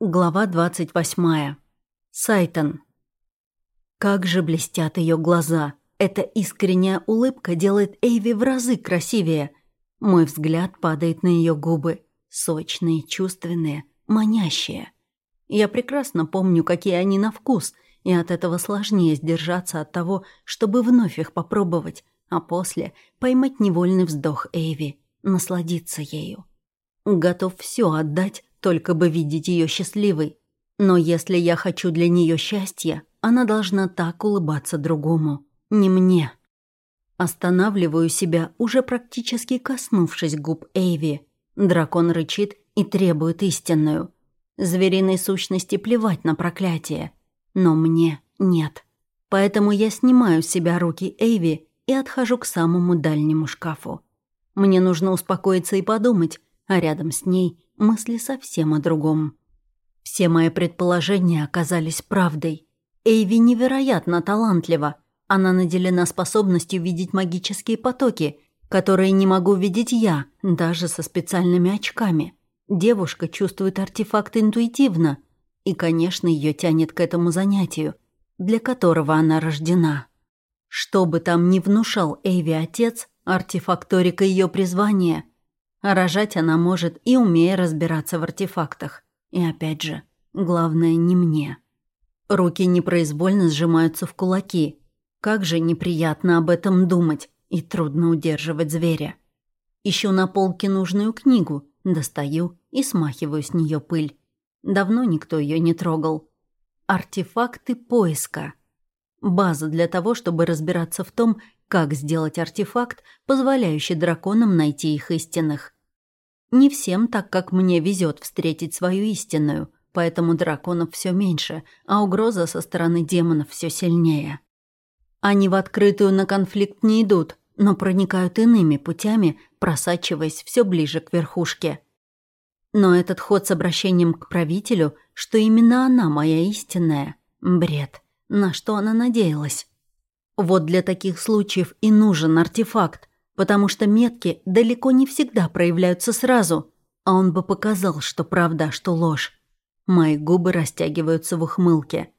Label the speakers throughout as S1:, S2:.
S1: Глава 28. Сайтон. Как же блестят ее глаза. Эта искренняя улыбка делает Эйви в разы красивее. Мой взгляд падает на ее губы. Сочные, чувственные, манящие. Я прекрасно помню, какие они на вкус, и от этого сложнее сдержаться от того, чтобы вновь их попробовать, а после поймать невольный вздох Эйви, насладиться ею. Готов все отдать, только бы видеть ее счастливой. Но если я хочу для нее счастья, она должна так улыбаться другому, не мне. Останавливаю себя, уже практически коснувшись губ Эйви. Дракон рычит и требует истинную. Звериной сущности плевать на проклятие. Но мне нет. Поэтому я снимаю с себя руки Эйви и отхожу к самому дальнему шкафу. Мне нужно успокоиться и подумать, а рядом с ней мысли совсем о другом. Все мои предположения оказались правдой. Эйви невероятно талантлива. Она наделена способностью видеть магические потоки, которые не могу видеть я, даже со специальными очками. Девушка чувствует артефакт интуитивно, и, конечно, ее тянет к этому занятию, для которого она рождена. Что бы там ни внушал Эйви отец, артефакторика ее призвания – а рожать она может и умея разбираться в артефактах. И опять же, главное не мне. Руки непроизвольно сжимаются в кулаки. Как же неприятно об этом думать и трудно удерживать зверя. Ищу на полке нужную книгу, достаю и смахиваю с нее пыль. Давно никто ее не трогал. Артефакты поиска. База для того, чтобы разбираться в том, как сделать артефакт, позволяющий драконам найти их истинных. Не всем так, как мне везет встретить свою истинную, поэтому драконов все меньше, а угроза со стороны демонов все сильнее. Они в открытую на конфликт не идут, но проникают иными путями, просачиваясь все ближе к верхушке. Но этот ход с обращением к правителю, что именно она моя истинная, бред. На что она надеялась? Вот для таких случаев и нужен артефакт, потому что метки далеко не всегда проявляются сразу, а он бы показал, что правда, а что ложь. Мои губы растягиваются в ухмылке.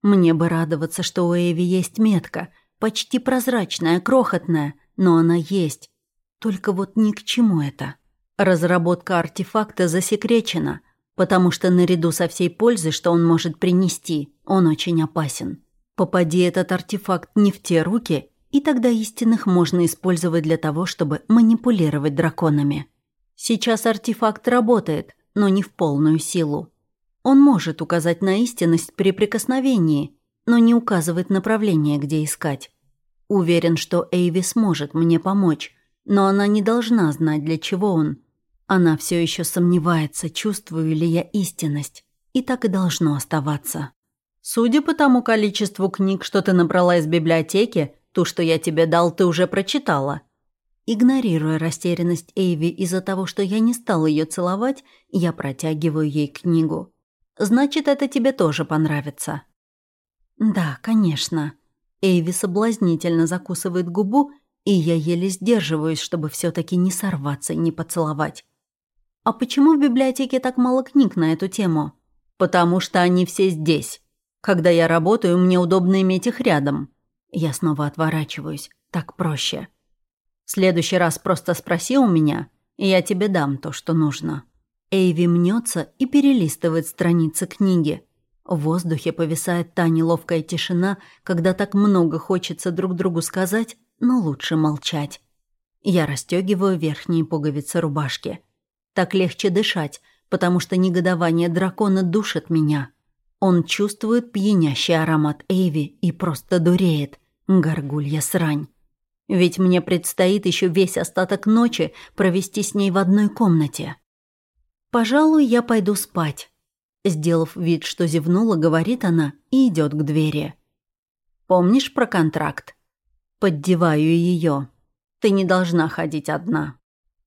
S1: Мне бы радоваться, что у Эви есть метка, почти прозрачная, крохотная, но она есть. Только вот ни к чему это. Разработка артефакта засекречена, потому что наряду со всей пользой, что он может принести, он очень опасен. Попади этот артефакт не в те руки, и тогда истинных можно использовать для того, чтобы манипулировать драконами. Сейчас артефакт работает, но не в полную силу. Он может указать на истинность при прикосновении, но не указывает направление, где искать. Уверен, что Эйви сможет мне помочь, но она не должна знать, для чего он. Она все еще сомневается, чувствую ли я истинность, и так и должно оставаться. Судя по тому количеству книг, что ты набрала из библиотеки, ту, что я тебе дал, ты уже прочитала». Игнорируя растерянность Эйви из-за того, что я не стала ее целовать, я протягиваю ей книгу. «Значит, это тебе тоже понравится». «Да, конечно». Эйви соблазнительно закусывает губу, и я еле сдерживаюсь, чтобы все таки не сорваться и не поцеловать. «А почему в библиотеке так мало книг на эту тему?» «Потому что они все здесь». Когда я работаю, мне удобно иметь их рядом. Я снова отворачиваюсь. Так проще. В следующий раз просто спроси у меня, и я тебе дам то, что нужно». Эйви мнется и перелистывает страницы книги. В воздухе повисает та неловкая тишина, когда так много хочется друг другу сказать, но лучше молчать. Я расстегиваю верхние пуговицы рубашки. Так легче дышать, потому что негодование дракона душит меня. Он чувствует пьянящий аромат Эйви и просто дуреет. Горгулья срань. Ведь мне предстоит еще весь остаток ночи провести с ней в одной комнате. «Пожалуй, я пойду спать», — сделав вид, что зевнула, говорит она и идет к двери. «Помнишь про контракт?» Поддеваю ее. «Ты не должна ходить одна».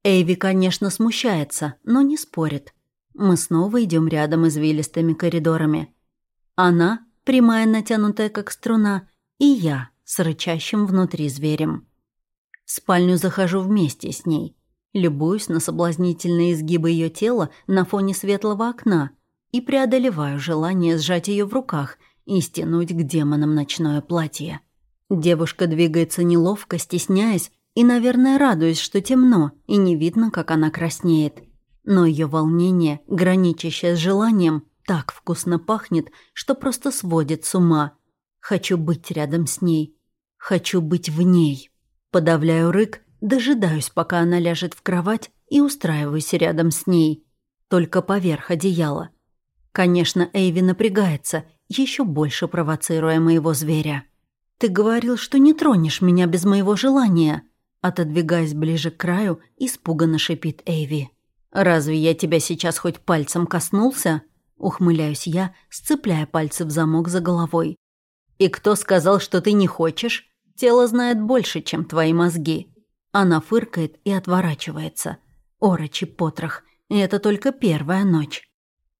S1: Эйви, конечно, смущается, но не спорит. Мы снова идем рядом извилистыми коридорами. Она, прямая, натянутая как струна, и я, с рычащим внутри зверем. В спальню захожу вместе с ней, любуюсь на соблазнительные изгибы ее тела на фоне светлого окна и преодолеваю желание сжать ее в руках и стянуть к демонам ночное платье. Девушка двигается неловко, стесняясь, и, наверное, радуясь, что темно, и не видно, как она краснеет. Но ее волнение, граничащее с желанием, так вкусно пахнет, что просто сводит с ума. Хочу быть рядом с ней. Хочу быть в ней. Подавляю рык, дожидаюсь, пока она ляжет в кровать, и устраиваюсь рядом с ней. Только поверх одеяла. Конечно, Эйви напрягается, еще больше провоцируя моего зверя. «Ты говорил, что не тронешь меня без моего желания», отодвигаясь ближе к краю, испуганно шипит Эйви. «Разве я тебя сейчас хоть пальцем коснулся?» Ухмыляюсь я, сцепляя пальцы в замок за головой. «И кто сказал, что ты не хочешь? Тело знает больше, чем твои мозги». Она фыркает и отворачивается. Орочи потрох. Это только первая ночь.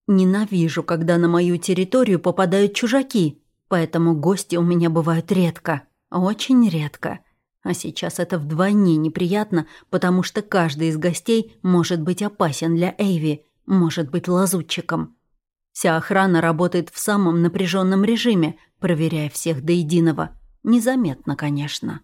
S1: Ненавижу, когда на мою территорию попадают чужаки, поэтому гости у меня бывают редко. Очень редко. А сейчас это вдвойне неприятно, потому что каждый из гостей может быть опасен для Эйви, может быть лазутчиком. Вся охрана работает в самом напряженном режиме, проверяя всех до единого. Незаметно, конечно.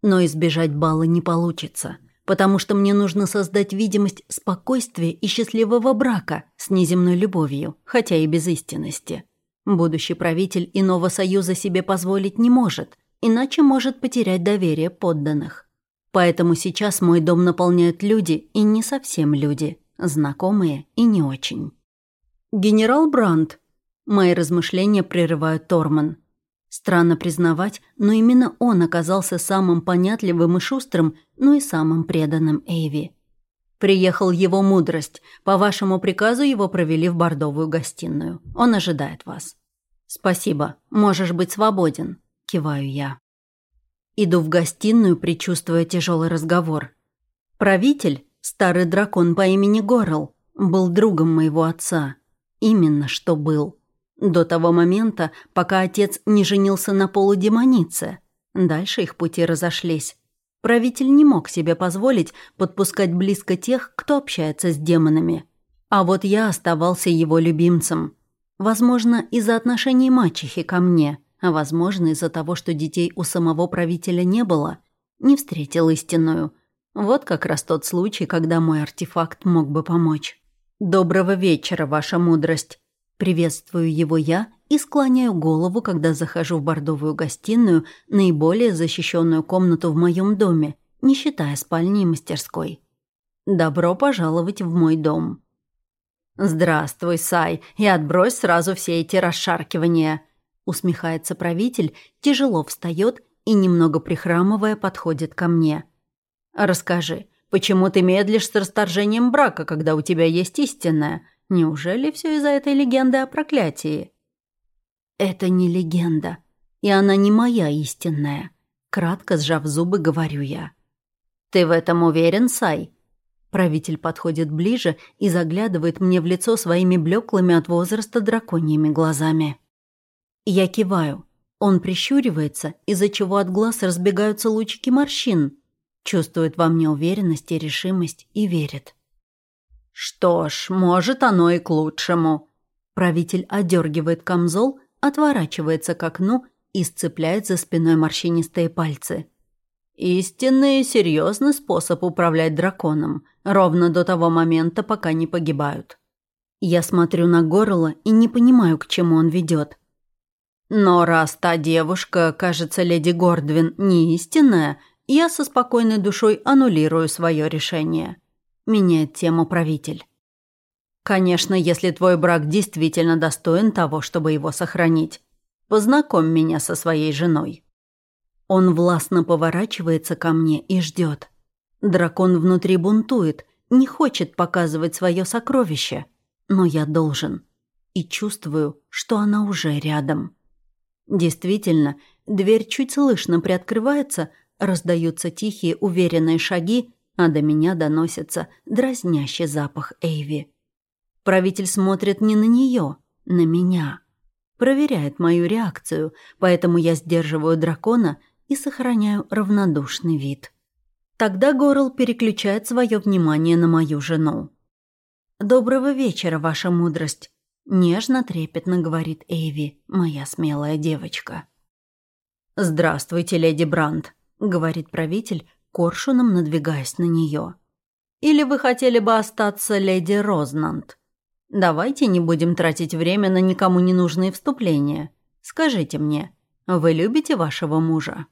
S1: Но избежать балла не получится – потому что мне нужно создать видимость спокойствия и счастливого брака с неземной любовью, хотя и без истинности. Будущий правитель иного союза себе позволить не может, иначе может потерять доверие подданных. Поэтому сейчас мой дом наполняют люди и не совсем люди, знакомые и не очень. «Генерал Брандт», Мои размышления прерывают Торман. Странно признавать, но именно он оказался самым понятливым и шустрым, но и самым преданным Эйви. Приехал его мудрость. По вашему приказу его провели в бордовую гостиную. Он ожидает вас. Спасибо. Можешь быть свободен. Киваю я. Иду в гостиную, предчувствуя тяжелый разговор. Правитель, старый дракон по имени Горл, был другом моего отца. Именно что был. До того момента, пока отец не женился на полудемонице. Дальше их пути разошлись. Правитель не мог себе позволить подпускать близко тех, кто общается с демонами. А вот я оставался его любимцем. Возможно, из-за отношений мачехи ко мне, а возможно, из-за того, что детей у самого правителя не было, не встретил истинную. Вот как раз тот случай, когда мой артефакт мог бы помочь. «Доброго вечера, ваша мудрость», Приветствую его я и склоняю голову, когда захожу в бордовую гостиную, наиболее защищенную комнату в моем доме, не считая спальни и мастерской. «Добро пожаловать в мой дом». «Здравствуй, Сай, и отбрось сразу все эти расшаркивания», усмехается правитель, тяжело встает и, немного прихрамывая, подходит ко мне. «Расскажи, почему ты медлишь с расторжением брака, когда у тебя есть истинная?» Неужели все из-за этой легенды о проклятии? Это не легенда, и она не моя истинная. Кратко сжав зубы, говорю я. Ты в этом уверен, Сай? Правитель подходит ближе и заглядывает мне в лицо своими блеклыми от возраста драконьими глазами. Я киваю. Он прищуривается, из-за чего от глаз разбегаются лучики морщин. Чувствует во мне уверенность и решимость и верит. «Что ж, может, оно и к лучшему». Правитель одергивает камзол, отворачивается к окну и сцепляет за спиной морщинистые пальцы. Истинный и серьезный способ управлять драконом, ровно до того момента, пока не погибают. Я смотрю на горло и не понимаю, к чему он ведет. Но раз та девушка, кажется, леди Гордвин, не истинная, я со спокойной душой аннулирую свое решение меняет тему правитель. «Конечно, если твой брак действительно достоин того, чтобы его сохранить. Познакомь меня со своей женой». Он властно поворачивается ко мне и ждет. Дракон внутри бунтует, не хочет показывать свое сокровище, но я должен. И чувствую, что она уже рядом. Действительно, дверь чуть слышно приоткрывается, раздаются тихие уверенные шаги, а до меня доносится дразнящий запах Эйви. Правитель смотрит не на нее, на меня. Проверяет мою реакцию, поэтому я сдерживаю дракона и сохраняю равнодушный вид. Тогда Горл переключает свое внимание на мою жену. «Доброго вечера, ваша мудрость». Нежно-трепетно говорит Эйви, моя смелая девочка. «Здравствуйте, леди Брандт», — говорит правитель, коршуном надвигаясь на нее. «Или вы хотели бы остаться леди Рознант? Давайте не будем тратить время на никому не нужные вступления. Скажите мне, вы любите вашего мужа?»